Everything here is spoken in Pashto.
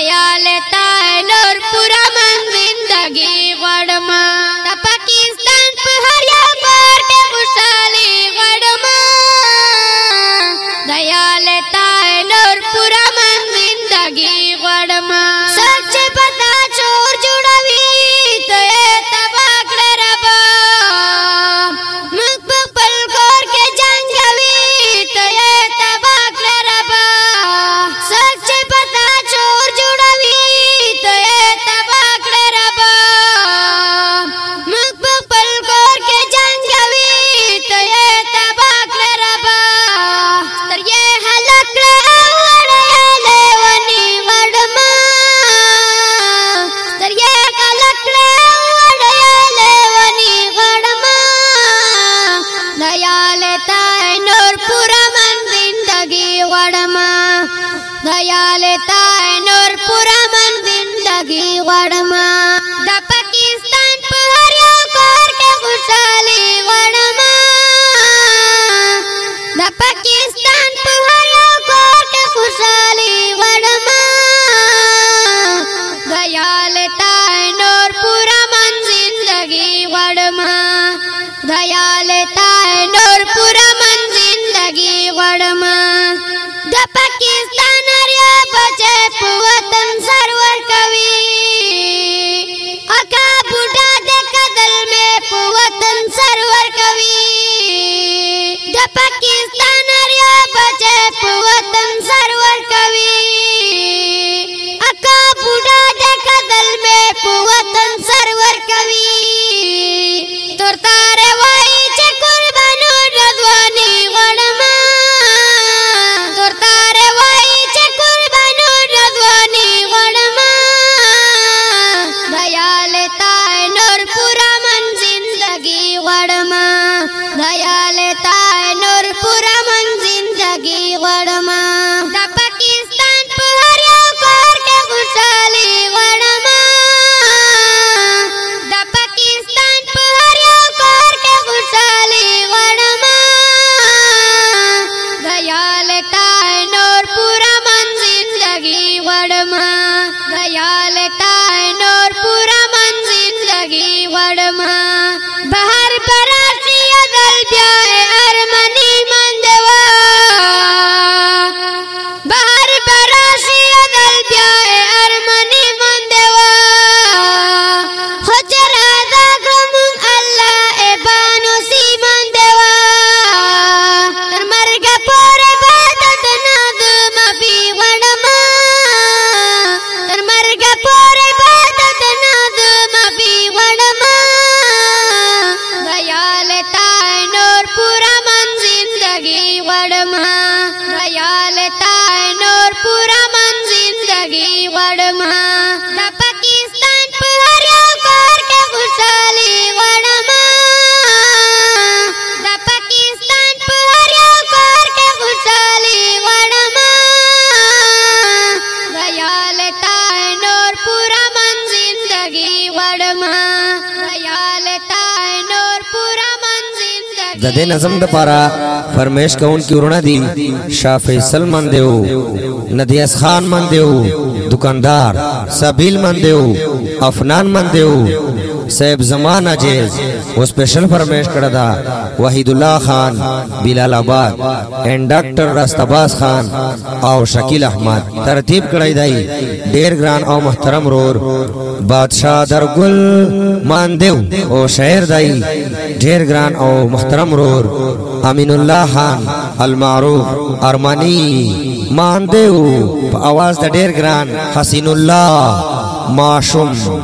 Yeah. ದಯಾಲೆ ತಾಯ್ ನೂರ್ಪುರ ಮಂದಿಂದಗಿ ಒಡಮ ದಯಾಲೆ ತಾಯ್ ನೂರ್ಪುರ ಮಂದಿಂದಗಿ ಒಡಮ پاکستان ریا بچه په وطن سرور کوي اکا بوډا د کدل مې په وطن سرور کوي د پاکستان نظم پارا فرمیش کون کی دی من من من خان دکاندار سبیل کا ان کیان مند زمان عجیز و سپیشل فرمیش کړه دا وحید الله خان بلال آباد اینڈ ډاکټر راستباز خان او شکیل احمد ترتیب کړی دی ډیر ګران او محترم رور بادشاہ درګل ماندیو او شاعر دی ډیر ګران او محترم رور امین الله خان المعروف ارمانی ماندیو په आवाज د ډیر ګران حسین الله ماشوم